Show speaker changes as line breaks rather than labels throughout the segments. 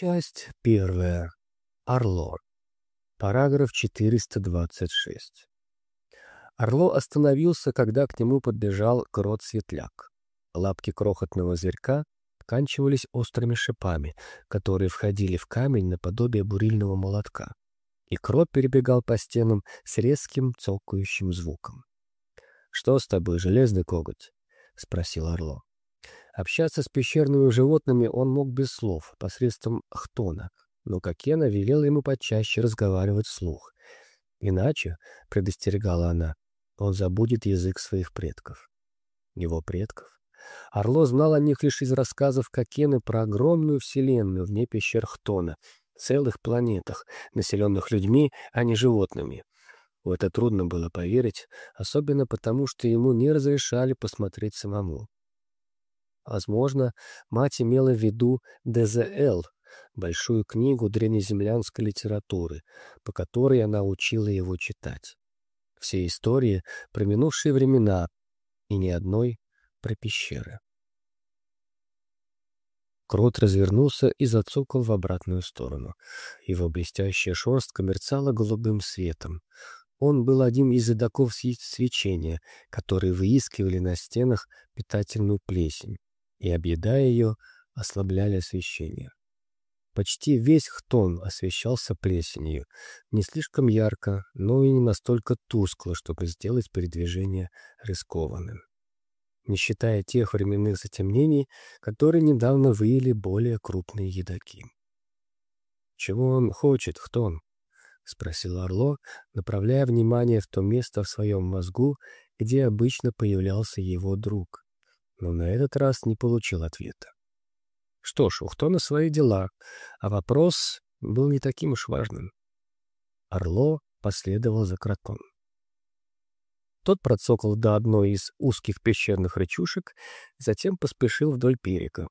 Часть первая. Орло. Параграф 426. Орло остановился, когда к нему подбежал крот-светляк. Лапки крохотного зверька оканчивались острыми шипами, которые входили в камень наподобие бурильного молотка. И крот перебегал по стенам с резким цокающим звуком. «Что с тобой, железный коготь?» — спросил Орло. Общаться с пещерными животными он мог без слов, посредством хтона, но Кокена велела ему почаще разговаривать вслух. Иначе, — предостерегала она, — он забудет язык своих предков. Его предков? Орло знал о них лишь из рассказов Кокены про огромную вселенную вне пещер Хтона, целых планетах, населенных людьми, а не животными. В это трудно было поверить, особенно потому, что ему не разрешали посмотреть самому. Возможно, мать имела в виду ДЗЛ, большую книгу древнеземлянской литературы, по которой она учила его читать. Все истории про минувшие времена и ни одной про пещеры. Крот развернулся и зацокал в обратную сторону. Его блестящая шерстка мерцала голубым светом. Он был один из едоков свечения, которые выискивали на стенах питательную плесень и, объедая ее, ослабляли освещение. Почти весь хтон освещался плесенью, не слишком ярко, но и не настолько тускло, чтобы сделать передвижение рискованным не считая тех временных затемнений, которые недавно выяли более крупные едоки. «Чего он хочет, Хтон?» — спросил Орло, направляя внимание в то место в своем мозгу, где обычно появлялся его друг. Но на этот раз не получил ответа. Что ж, у Хтона свои дела, а вопрос был не таким уж важным. Орло последовал за кротом. Тот процокал до одной из узких пещерных речушек, затем поспешил вдоль берега.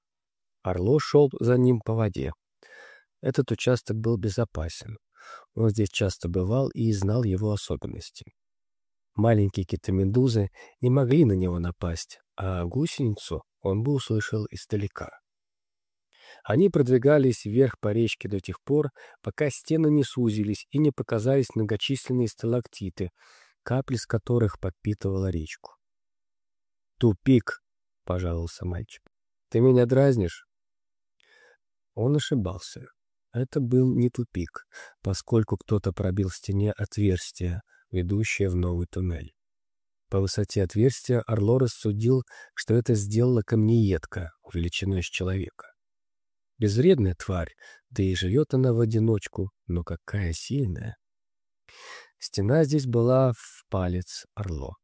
Орло шел за ним по воде. Этот участок был безопасен. Он здесь часто бывал и знал его особенности. Маленькие китомедузы не могли на него напасть, а гусеницу он бы услышал издалека. Они продвигались вверх по речке до тех пор, пока стены не сузились и не показались многочисленные сталактиты — капли с которых подпитывала речку. «Тупик!» — пожаловался мальчик. «Ты меня дразнишь?» Он ошибался. Это был не тупик, поскольку кто-то пробил в стене отверстие, ведущее в новый туннель. По высоте отверстия Орло рассудил, что это сделала камнеедка, величиной с человека. Безвредная тварь, да и живет она в одиночку, но какая сильная. Стена здесь была в палец орло.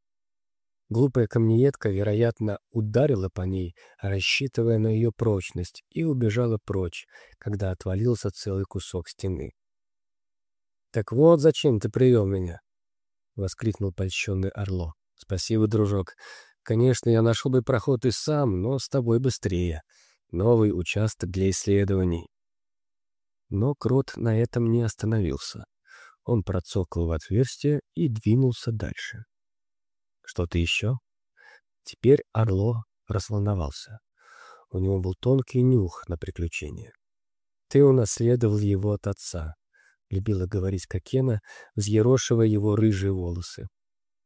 Глупая камнеедка, вероятно, ударила по ней, рассчитывая на ее прочность, и убежала прочь, когда отвалился целый кусок стены. «Так вот зачем ты привел меня!» — воскликнул польщенный Орло. «Спасибо, дружок. Конечно, я нашел бы проход и сам, но с тобой быстрее. Новый участок для исследований». Но Крот на этом не остановился. Он процокал в отверстие и двинулся дальше. Что-то еще? Теперь Орло разволновался. У него был тонкий нюх на приключения. «Ты унаследовал его от отца», — любила говорить Кокена, взъерошивая его рыжие волосы.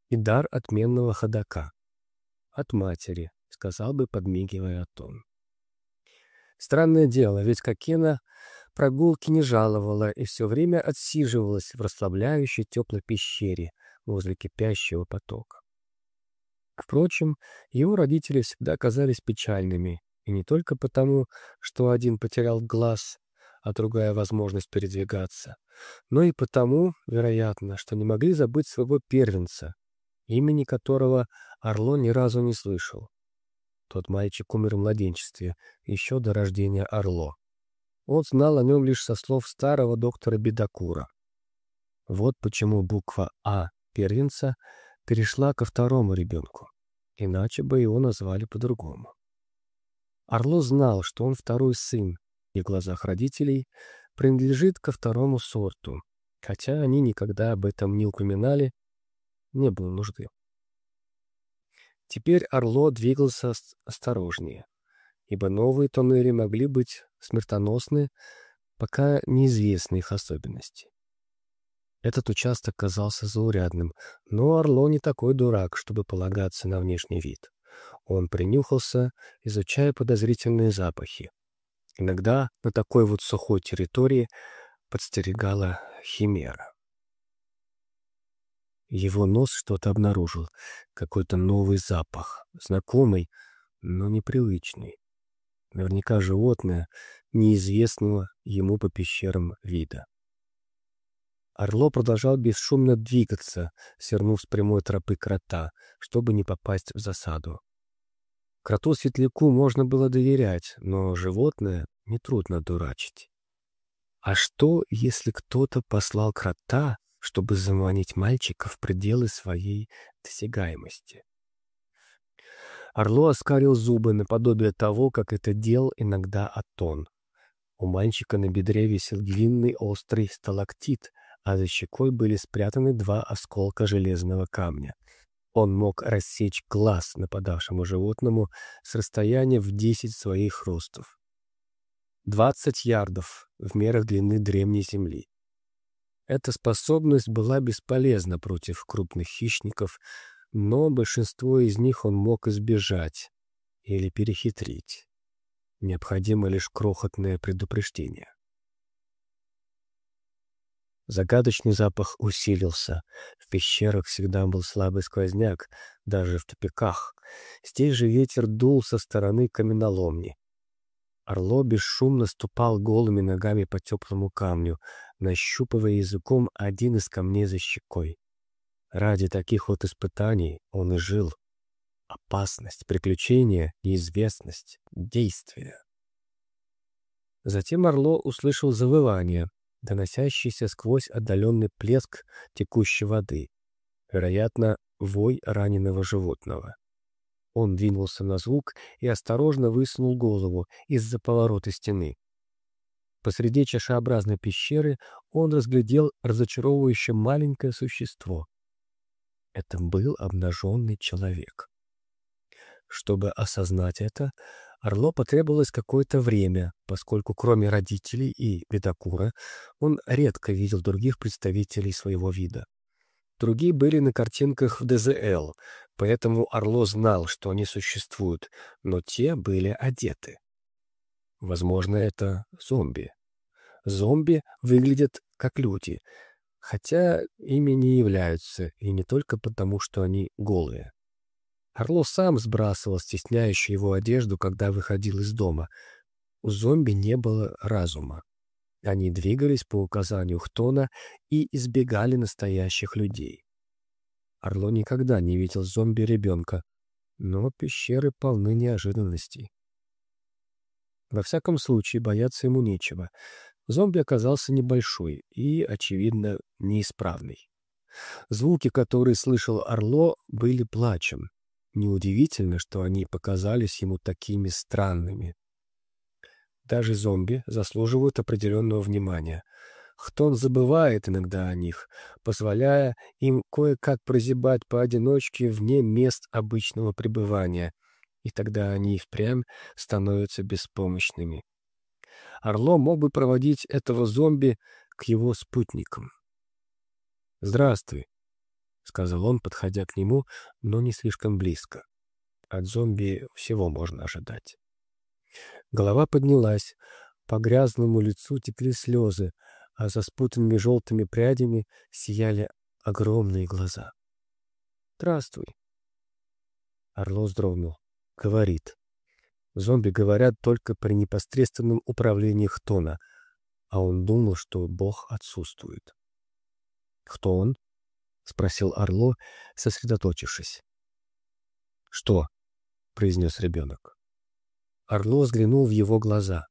«И дар отменного ходока». «От матери», — сказал бы, подмигивая Атон. Странное дело, ведь Кокена прогулки не жаловала и все время отсиживалась в расслабляющей теплой пещере возле кипящего потока. Впрочем, его родители всегда казались печальными, и не только потому, что один потерял глаз, а другая возможность передвигаться, но и потому, вероятно, что не могли забыть своего первенца, имени которого Орло ни разу не слышал. Тот мальчик умер в младенчестве, еще до рождения Орло. Он знал о нем лишь со слов старого доктора Бедокура. Вот почему буква «А» первенца перешла ко второму ребенку, иначе бы его назвали по-другому. Орло знал, что он второй сын, и в глазах родителей принадлежит ко второму сорту, хотя они никогда об этом не упоминали, не было нужды. Теперь Орло двигался осторожнее ибо новые тоннели могли быть смертоносны пока неизвестны их особенности. Этот участок казался заурядным, но Орло не такой дурак, чтобы полагаться на внешний вид. Он принюхался, изучая подозрительные запахи. Иногда на такой вот сухой территории подстерегала химера. Его нос что-то обнаружил, какой-то новый запах, знакомый, но непривычный. Наверняка животное, неизвестного ему по пещерам вида. Орло продолжал бесшумно двигаться, свернув с прямой тропы крота, чтобы не попасть в засаду. Кроту-светляку можно было доверять, но животное нетрудно дурачить. А что, если кто-то послал крота, чтобы заманить мальчика в пределы своей досягаемости? Орло оскарил зубы наподобие того, как это делал иногда Атон. У мальчика на бедре висел длинный острый сталактит, а за щекой были спрятаны два осколка железного камня. Он мог рассечь глаз нападавшему животному с расстояния в десять своих ростов. Двадцать ярдов в мерах длины древней земли. Эта способность была бесполезна против крупных хищников, но большинство из них он мог избежать или перехитрить. Необходимо лишь крохотное предупреждение. Загадочный запах усилился. В пещерах всегда был слабый сквозняк, даже в тупиках. Здесь же ветер дул со стороны каменоломни. Орло бесшумно ступал голыми ногами по теплому камню, нащупывая языком один из камней за щекой. Ради таких вот испытаний он и жил. Опасность, приключения, неизвестность, действие. Затем Орло услышал завывание, доносящийся сквозь отдаленный плеск текущей воды, вероятно, вой раненого животного. Он двинулся на звук и осторожно высунул голову из-за поворота стены. Посреди чашеобразной пещеры он разглядел разочаровывающе маленькое существо. Это был обнаженный человек. Чтобы осознать это, Орло потребовалось какое-то время, поскольку кроме родителей и Бедокура он редко видел других представителей своего вида. Другие были на картинках в ДЗЛ, поэтому Орло знал, что они существуют, но те были одеты. Возможно, это зомби. Зомби выглядят как люди, хотя ими не являются, и не только потому, что они голые. Орло сам сбрасывал стесняющую его одежду, когда выходил из дома. У зомби не было разума. Они двигались по указанию Хтона и избегали настоящих людей. Орло никогда не видел зомби-ребенка, но пещеры полны неожиданностей. Во всяком случае, бояться ему нечего. Зомби оказался небольшой и, очевидно, неисправный. Звуки, которые слышал Орло, были плачем. Неудивительно, что они показались ему такими странными. Даже зомби заслуживают определенного внимания. Хтон забывает иногда о них, позволяя им кое-как прозябать поодиночке вне мест обычного пребывания, и тогда они и впрямь становятся беспомощными. Орло мог бы проводить этого зомби к его спутникам. «Здравствуй», — сказал он, подходя к нему, но не слишком близко. От зомби всего можно ожидать. Голова поднялась, по грязному лицу текли слезы, а за спутанными желтыми прядями сияли огромные глаза. «Здравствуй!» Орло вздрогнул. Говорит. Зомби говорят только при непосредственном управлении Хтона, а он думал, что Бог отсутствует. «Кто он?» — спросил Орло, сосредоточившись. «Что?» — произнес ребенок. Орло взглянул в его глаза.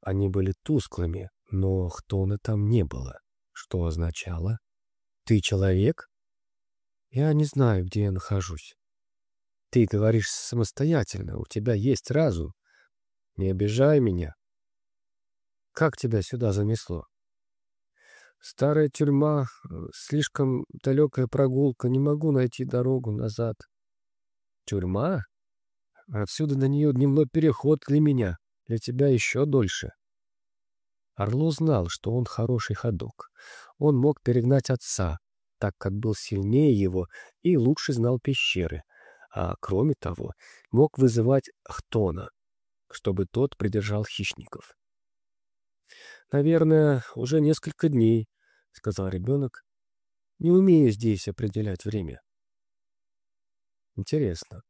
Они были тусклыми, но Хтона там не было, что означало «Ты человек?» «Я не знаю, где я нахожусь». «Ты говоришь самостоятельно, у тебя есть разум. Не обижай меня». «Как тебя сюда занесло?» Старая тюрьма, э, слишком далекая прогулка, не могу найти дорогу назад. Тюрьма? Отсюда на нее дневной переход для меня, для тебя еще дольше. Орло знал, что он хороший ходок. Он мог перегнать отца, так как был сильнее его и лучше знал пещеры, а кроме того мог вызывать Хтона, чтобы тот придержал хищников. «Наверное, уже несколько дней», — сказал ребенок. «Не умею здесь определять время». Интересно.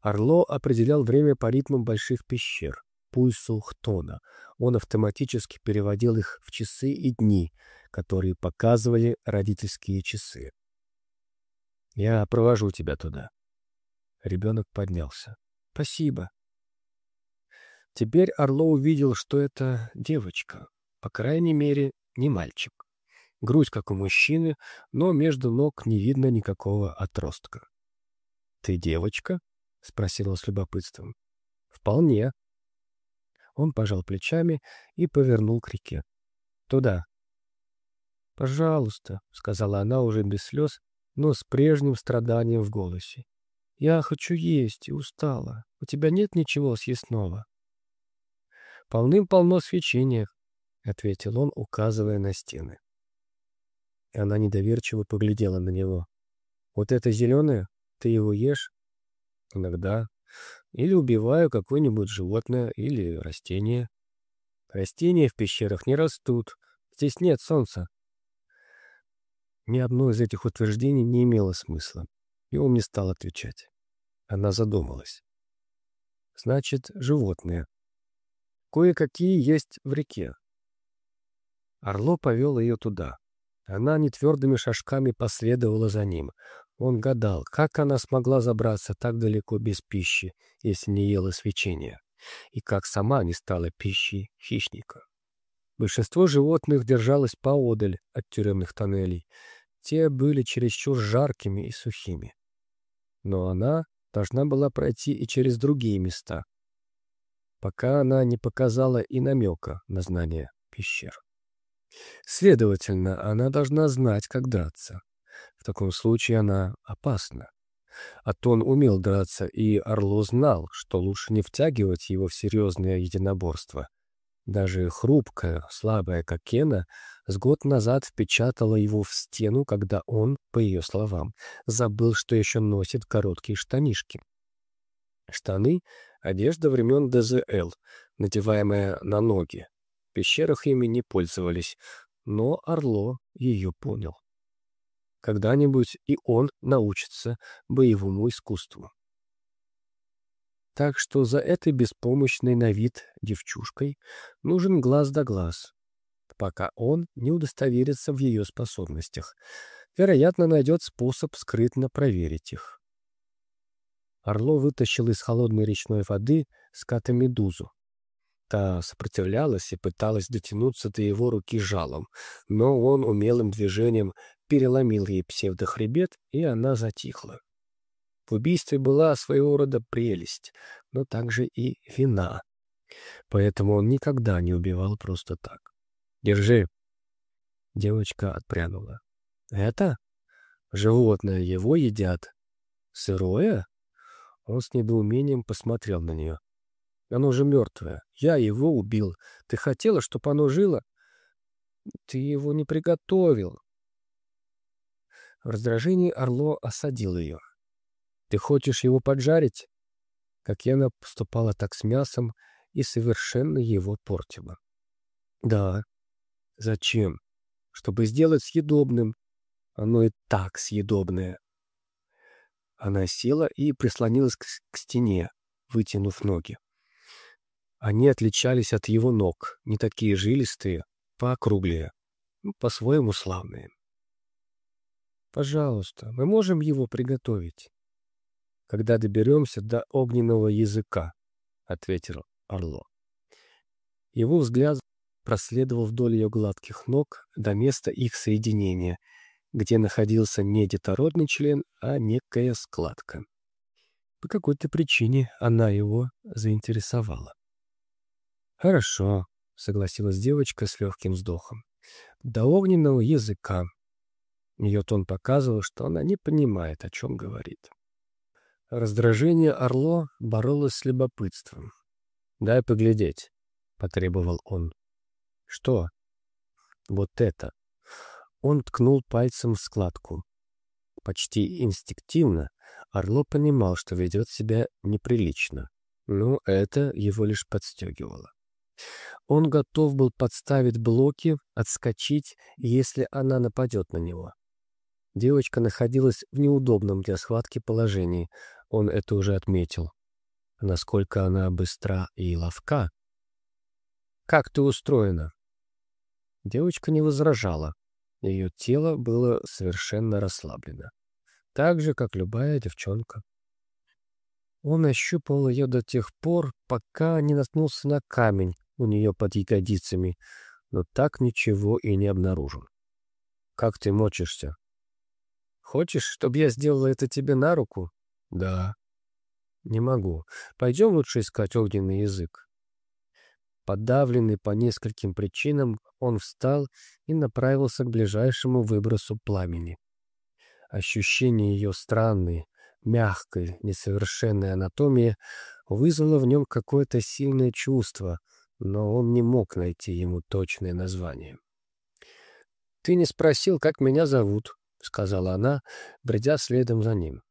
Орло определял время по ритмам больших пещер, пульсу Хтона. Он автоматически переводил их в часы и дни, которые показывали родительские часы. «Я провожу тебя туда». Ребенок поднялся. «Спасибо». Теперь Орло увидел, что это девочка. По крайней мере, не мальчик. Грудь, как у мужчины, но между ног не видно никакого отростка. «Ты девочка?» — спросил он с любопытством. «Вполне». Он пожал плечами и повернул к реке. «Туда». «Пожалуйста», — сказала она уже без слез, но с прежним страданием в голосе. «Я хочу есть и устала. У тебя нет ничего съестного?» «Полным-полно свечения», — ответил он, указывая на стены. Она недоверчиво поглядела на него. «Вот это зеленое? Ты его ешь?» «Иногда. Или убиваю какое-нибудь животное или растение». «Растения в пещерах не растут. Здесь нет солнца». Ни одно из этих утверждений не имело смысла, и он не стал отвечать. Она задумалась. «Значит, животные. Кое-какие есть в реке». Орло повел ее туда. Она нетвердыми шажками последовала за ним. Он гадал, как она смогла забраться так далеко без пищи, если не ела свечения, и как сама не стала пищей хищника. Большинство животных держалось поодаль от тюремных тоннелей. Те были чересчур жаркими и сухими. Но она должна была пройти и через другие места, пока она не показала и намека на знание пещер. Следовательно, она должна знать, как драться. В таком случае она опасна. А Тон умел драться, и Орло знал, что лучше не втягивать его в серьезное единоборство. Даже хрупкая, слабая Кокена с год назад впечатала его в стену, когда он, по ее словам, забыл, что еще носит короткие штанишки. Штаны — одежда времен ДЗЛ, надеваемая на ноги, пещерах ими не пользовались, но Орло ее понял. Когда-нибудь и он научится боевому искусству. Так что за этой беспомощной на вид девчушкой нужен глаз да глаз, пока он не удостоверится в ее способностях. Вероятно, найдет способ скрытно проверить их. Орло вытащил из холодной речной воды ската-медузу. Та сопротивлялась и пыталась дотянуться до его руки жалом, но он умелым движением переломил ей псевдохребет, и она затихла. В убийстве была своего рода прелесть, но также и вина. Поэтому он никогда не убивал просто так. «Держи!» Девочка отпрянула. «Это? Животное его едят. Сырое?» Он с недоумением посмотрел на нее. Оно же мертвое. Я его убил. Ты хотела, чтобы оно жило? Ты его не приготовил. В раздражении Орло осадил ее. Ты хочешь его поджарить? Как Яна поступала так с мясом и совершенно его портила. Да. Зачем? Чтобы сделать съедобным. Оно и так съедобное. Она села и прислонилась к, к стене, вытянув ноги. Они отличались от его ног, не такие жилистые, поокруглее, ну, по-своему славные. «Пожалуйста, мы можем его приготовить?» «Когда доберемся до огненного языка», — ответил Орло. Его взгляд проследовал вдоль ее гладких ног до места их соединения, где находился не детородный член, а некая складка. По какой-то причине она его заинтересовала. «Хорошо», — согласилась девочка с легким вздохом. «До огненного языка». Ее тон показывал, что она не понимает, о чем говорит. Раздражение Орло боролось с любопытством. «Дай поглядеть», — потребовал он. «Что?» «Вот это». Он ткнул пальцем в складку. Почти инстинктивно Орло понимал, что ведет себя неприлично, но это его лишь подстегивало. Он готов был подставить блоки, отскочить, если она нападет на него. Девочка находилась в неудобном для схватки положении, он это уже отметил. Насколько она быстра и ловка. «Как ты устроена?» Девочка не возражала. Ее тело было совершенно расслаблено. Так же, как любая девчонка. Он ощупал ее до тех пор, пока не наткнулся на камень у нее под ягодицами, но так ничего и не обнаружил. «Как ты мочишься?» Хочешь, чтобы я сделала это тебе на руку? Да. Не могу. Пойдем лучше искать огненный язык. Подавленный по нескольким причинам, он встал и направился к ближайшему выбросу пламени. Ощущение ее странной, мягкой, несовершенной анатомии вызвало в нем какое-то сильное чувство, но он не мог найти ему точное название. «Ты не спросил, как меня зовут», — сказала она, бредя следом за ним.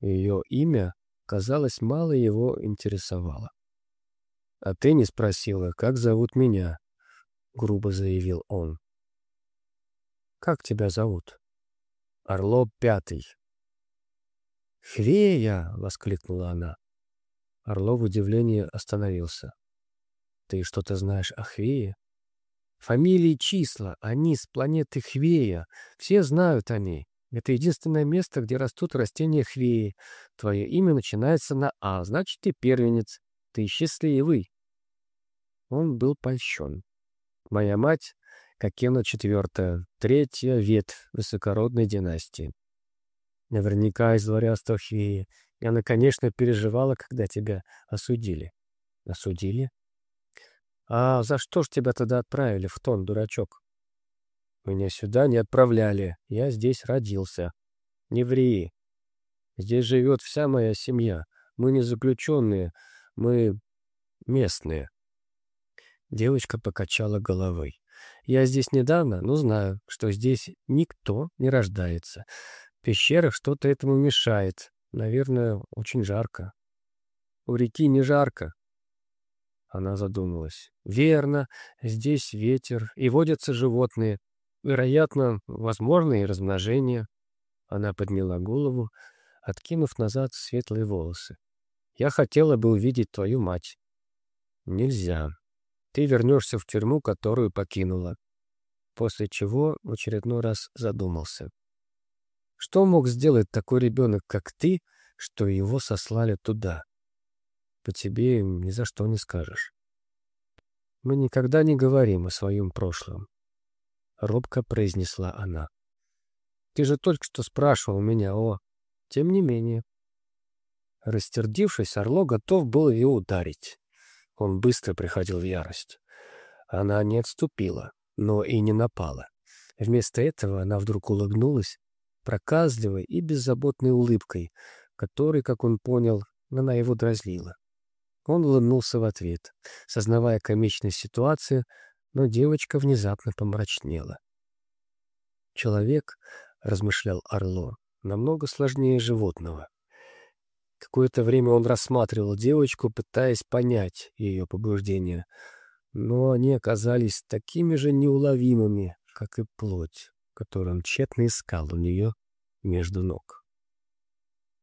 Ее имя, казалось, мало его интересовало. «А ты не спросила, как зовут меня?» — грубо заявил он. «Как тебя зовут?» «Орло Пятый». «Хвея!» — воскликнула она. Орло в удивлении остановился. «Ты что-то знаешь о Хвее?» Фамилии числа, они с планеты Хвея. Все знают о ней. Это единственное место, где растут растения Хвеи. Твое имя начинается на А, значит, ты первенец. Ты счастливый. Он был польщен. Моя мать — Кокена четвертая, третья ветвь высокородной династии. Наверняка из дворянства Хвеи. И она, конечно, переживала, когда тебя осудили. Осудили? «А за что ж тебя тогда отправили в тон, дурачок?» «Меня сюда не отправляли. Я здесь родился. Не ври. Здесь живет вся моя семья. Мы не заключенные. Мы местные». Девочка покачала головой. «Я здесь недавно, но знаю, что здесь никто не рождается. В пещерах что-то этому мешает. Наверное, очень жарко». «У реки не жарко», она задумалась. «Верно, здесь ветер, и водятся животные. Вероятно, возможно и размножение». Она подняла голову, откинув назад светлые волосы. «Я хотела бы увидеть твою мать». «Нельзя. Ты вернешься в тюрьму, которую покинула». После чего в очередной раз задумался. Что мог сделать такой ребенок, как ты, что его сослали туда? По тебе ни за что не скажешь. Мы никогда не говорим о своем прошлом. Робко произнесла она. Ты же только что спрашивал меня о... Тем не менее. Растердившись, Орло готов был ее ударить. Он быстро приходил в ярость. Она не отступила, но и не напала. Вместо этого она вдруг улыбнулась, проказливой и беззаботной улыбкой, которой, как он понял, она его дразнила. Он улыбнулся в ответ, сознавая комичность ситуации, но девочка внезапно помрачнела. «Человек», — размышлял Орло, — «намного сложнее животного». Какое-то время он рассматривал девочку, пытаясь понять ее побуждения, но они оказались такими же неуловимыми, как и плоть, которую он тщетно искал у нее между ног.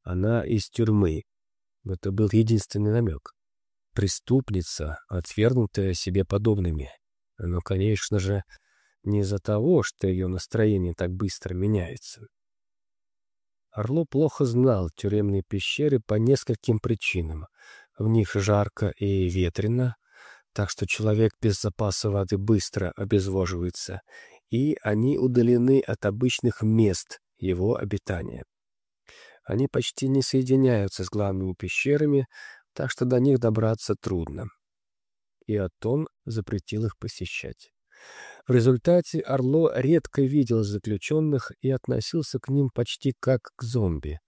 Она из тюрьмы. Это был единственный намек преступница, отвергнутая себе подобными. Но, конечно же, не из-за того, что ее настроение так быстро меняется. Орло плохо знал тюремные пещеры по нескольким причинам. В них жарко и ветрено, так что человек без запаса воды быстро обезвоживается, и они удалены от обычных мест его обитания. Они почти не соединяются с главными пещерами, так что до них добраться трудно. И Атон запретил их посещать. В результате Орло редко видел заключенных и относился к ним почти как к зомби,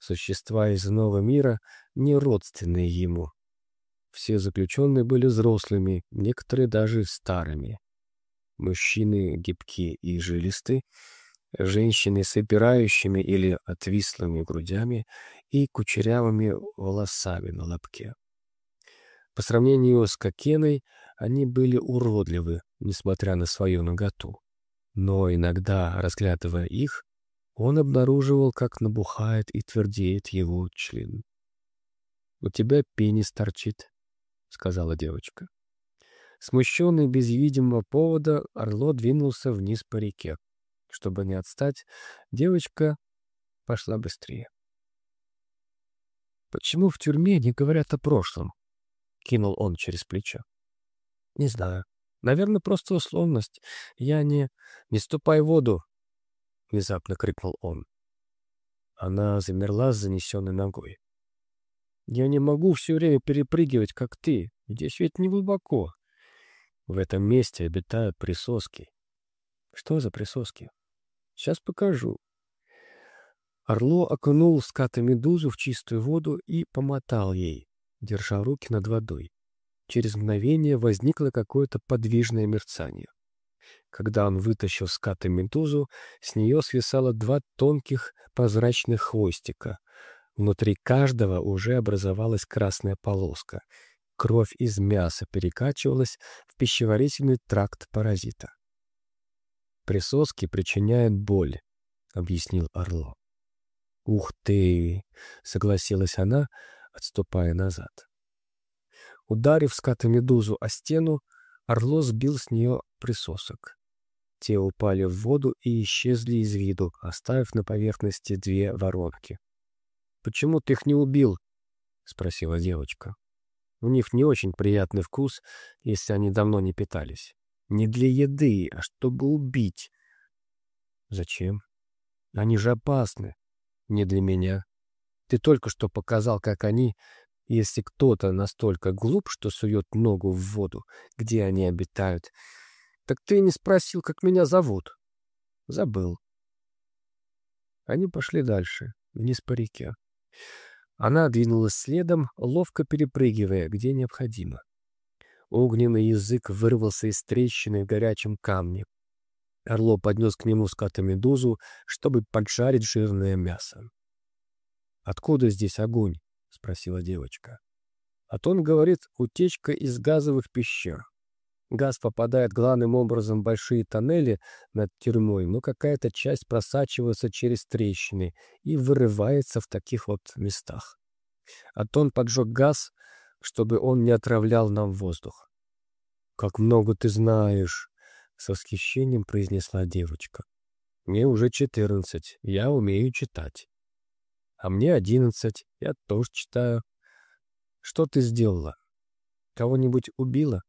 существа из нового мира, не родственные ему. Все заключенные были взрослыми, некоторые даже старыми. Мужчины гибкие и жилисты, женщины с опирающими или отвислыми грудями и кучерявыми волосами на лобке. По сравнению с Кокеной, они были уродливы, несмотря на свою наготу. Но иногда, разглядывая их, он обнаруживал, как набухает и твердеет его член. «У тебя пенис торчит», — сказала девочка. Смущенный без видимого повода, Орло двинулся вниз по реке. Чтобы не отстать, девочка пошла быстрее. «Почему в тюрьме не говорят о прошлом?» — кинул он через плечо. «Не знаю. Наверное, просто условность. Я не... Не ступай в воду!» — внезапно крикнул он. Она замерла с занесенной ногой. «Я не могу все время перепрыгивать, как ты. Здесь ведь не глубоко. В этом месте обитают присоски. Что за присоски? Сейчас покажу. Орло окунул ската-медузу в чистую воду и помотал ей, держа руки над водой. Через мгновение возникло какое-то подвижное мерцание. Когда он вытащил ската-медузу, с нее свисало два тонких прозрачных хвостика. Внутри каждого уже образовалась красная полоска — Кровь из мяса перекачивалась в пищеварительный тракт паразита. «Присоски причиняют боль», — объяснил Орло. «Ух ты!» — согласилась она, отступая назад. Ударив скатомедузу о стену, Орло сбил с нее присосок. Те упали в воду и исчезли из виду, оставив на поверхности две воронки. «Почему ты их не убил?» — спросила девочка. У них не очень приятный вкус, если они давно не питались. Не для еды, а чтобы убить. Зачем? Они же опасны. Не для меня. Ты только что показал, как они... Если кто-то настолько глуп, что сует ногу в воду, где они обитают, так ты не спросил, как меня зовут. Забыл. Они пошли дальше, вниз по реке. Она двинулась следом, ловко перепрыгивая, где необходимо. Огненный язык вырвался из трещины в горячем камне. Орло поднес к нему ската-медузу, чтобы поджарить жирное мясо. «Откуда здесь огонь?» — спросила девочка. А он говорит, утечка из газовых пещер. Газ попадает главным образом в большие тоннели над тюрьмой, но какая-то часть просачивается через трещины и вырывается в таких вот местах. Атон поджег газ, чтобы он не отравлял нам воздух. «Как много ты знаешь!» — с восхищением произнесла девочка. «Мне уже четырнадцать, я умею читать. А мне одиннадцать, я тоже читаю. Что ты сделала? Кого-нибудь убила?»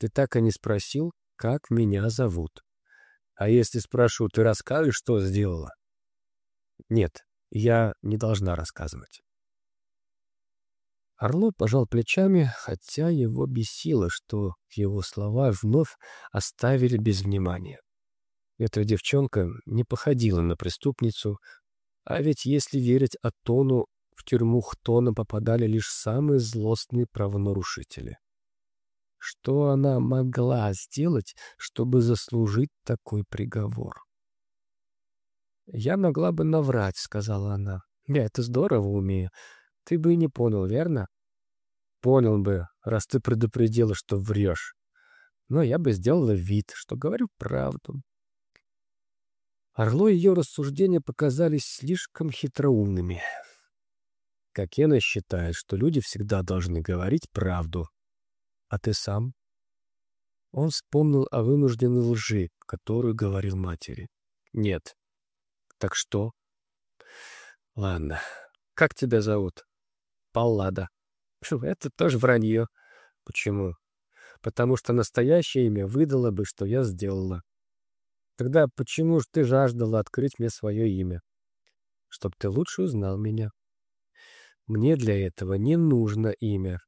Ты так и не спросил, как меня зовут. А если спрошу, ты расскажешь, что сделала? Нет, я не должна рассказывать. Орло пожал плечами, хотя его бесило, что его слова вновь оставили без внимания. Эта девчонка не походила на преступницу, а ведь если верить Атону, в тюрьму Хтона попадали лишь самые злостные правонарушители. Что она могла сделать, чтобы заслужить такой приговор? «Я могла бы наврать», — сказала она. «Я это здорово умею. Ты бы и не понял, верно?» «Понял бы, раз ты предупредила, что врешь. Но я бы сделала вид, что говорю правду». Орло и ее рассуждения показались слишком хитроумными. Кокена считает, что люди всегда должны говорить правду, а ты сам? Он вспомнил о вынужденной лжи, которую говорил матери. Нет. Так что? Ладно. Как тебя зовут? Паллада. Это тоже вранье. Почему? Потому что настоящее имя выдало бы, что я сделала. Тогда почему же ты жаждала открыть мне свое имя? Чтоб ты лучше узнал меня. Мне для этого не нужно имя.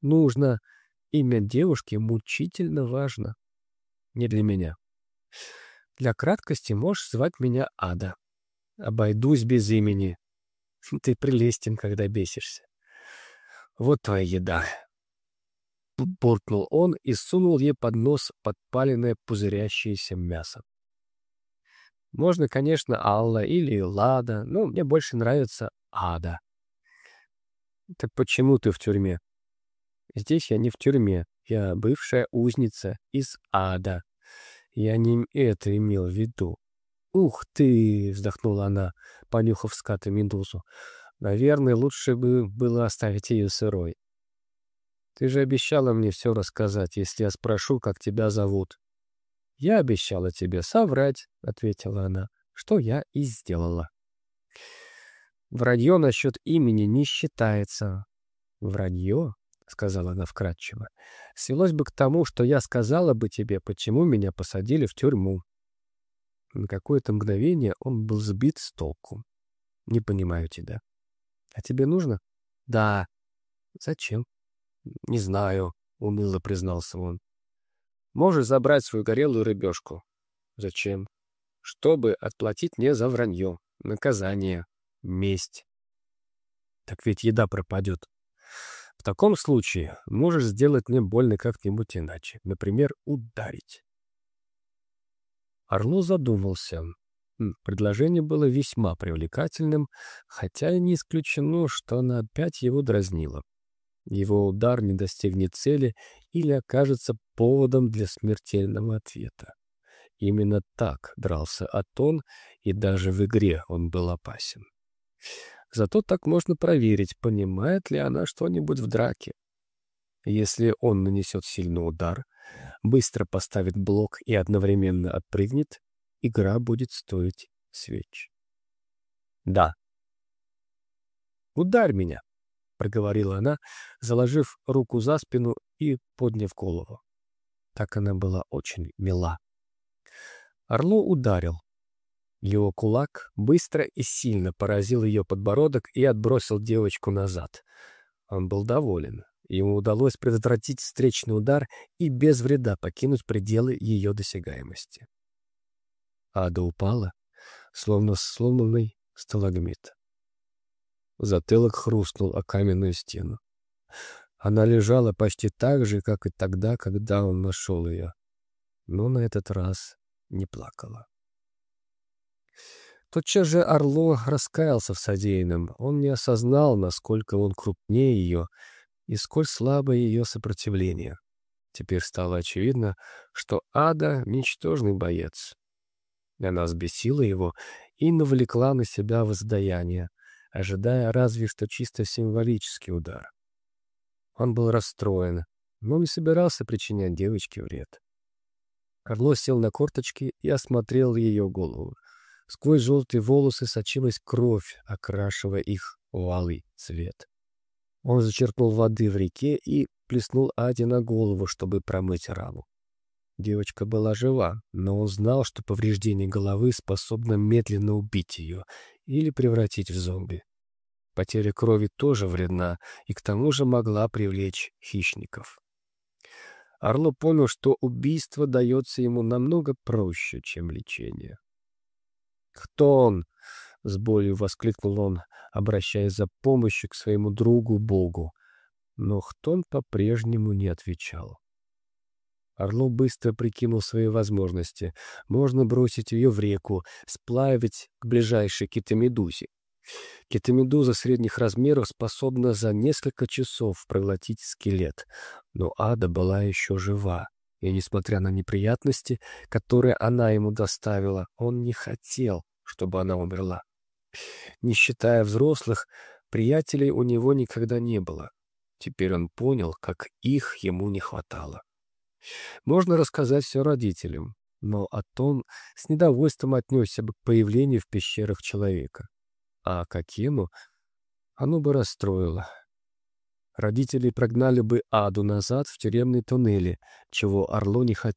Нужно Имя девушки мучительно важно. Не для меня. Для краткости можешь звать меня Ада. Обойдусь без имени. Ты прелестен, когда бесишься. Вот твоя еда. — буркнул он и сунул ей под нос подпаленное пузырящееся мясо. Можно, конечно, Алла или Лада, но мне больше нравится Ада. Так почему ты в тюрьме? Здесь я не в тюрьме, я бывшая узница из Ада. Я не это имел в виду. «Ух ты!» — вздохнула она, понюхав скаты медузу. «Наверное, лучше бы было оставить ее сырой. Ты же обещала мне все рассказать, если я спрошу, как тебя зовут». «Я обещала тебе соврать», — ответила она, — «что я и сделала». «Вранье насчет имени не считается». «Вранье?» — сказала она вкратчиво, — «свелось бы к тому, что я сказала бы тебе, почему меня посадили в тюрьму». На какое-то мгновение он был сбит с толку. «Не понимаю тебя». «А тебе нужно?» «Да». «Зачем?» «Не знаю», — уныло признался он. «Можешь забрать свою горелую рыбешку». «Зачем?» «Чтобы отплатить мне за вранье. Наказание. Месть». «Так ведь еда пропадет». «В таком случае можешь сделать мне больно как-нибудь иначе. Например, ударить». Орло задумался. Предложение было весьма привлекательным, хотя и не исключено, что она опять его дразнила его удар не достигнет цели или окажется поводом для смертельного ответа. Именно так дрался Атон, и даже в игре он был опасен. Зато так можно проверить, понимает ли она что-нибудь в драке. Если он нанесет сильный удар, быстро поставит блок и одновременно отпрыгнет, игра будет стоить свеч. Да. «Ударь меня!» — проговорила она, заложив руку за спину и подняв голову. Так она была очень мила. Орло ударил. Его кулак быстро и сильно поразил ее подбородок и отбросил девочку назад. Он был доволен. Ему удалось предотвратить встречный удар и без вреда покинуть пределы ее досягаемости. Ада упала, словно сломанный сталагмит. Затылок хрустнул о каменную стену. Она лежала почти так же, как и тогда, когда он нашел ее. Но на этот раз не плакала. Тотчас же Орло раскаялся в содеянном. Он не осознал, насколько он крупнее ее и сколь слабо ее сопротивление. Теперь стало очевидно, что Ада — ничтожный боец. Она взбесила его и навлекла на себя воздаяние ожидая разве что чисто символический удар. Он был расстроен, но не собирался причинять девочке вред. Карло сел на корточки и осмотрел ее голову. Сквозь желтые волосы сочилась кровь, окрашивая их в алый цвет. Он зачерпнул воды в реке и плеснул Аде на голову, чтобы промыть рану. Девочка была жива, но он знал, что повреждение головы способно медленно убить ее или превратить в зомби. Потеря крови тоже вредна и к тому же могла привлечь хищников. Орло понял, что убийство дается ему намного проще, чем лечение. «Кто он?» — с болью воскликнул он, обращаясь за помощью к своему другу Богу. Но Хтон по-прежнему не отвечал. Орло быстро прикинул свои возможности. Можно бросить ее в реку, сплавить к ближайшей китомедузе. Китомедуза средних размеров способна за несколько часов проглотить скелет, но Ада была еще жива, и, несмотря на неприятности, которые она ему доставила, он не хотел, чтобы она умерла. Не считая взрослых, приятелей у него никогда не было. Теперь он понял, как их ему не хватало. Можно рассказать все родителям, но Атон с недовольством отнесся бы к появлению в пещерах человека. А Кокину оно бы расстроило. Родители прогнали бы Аду назад в тюремные туннели, чего Орло не хотел.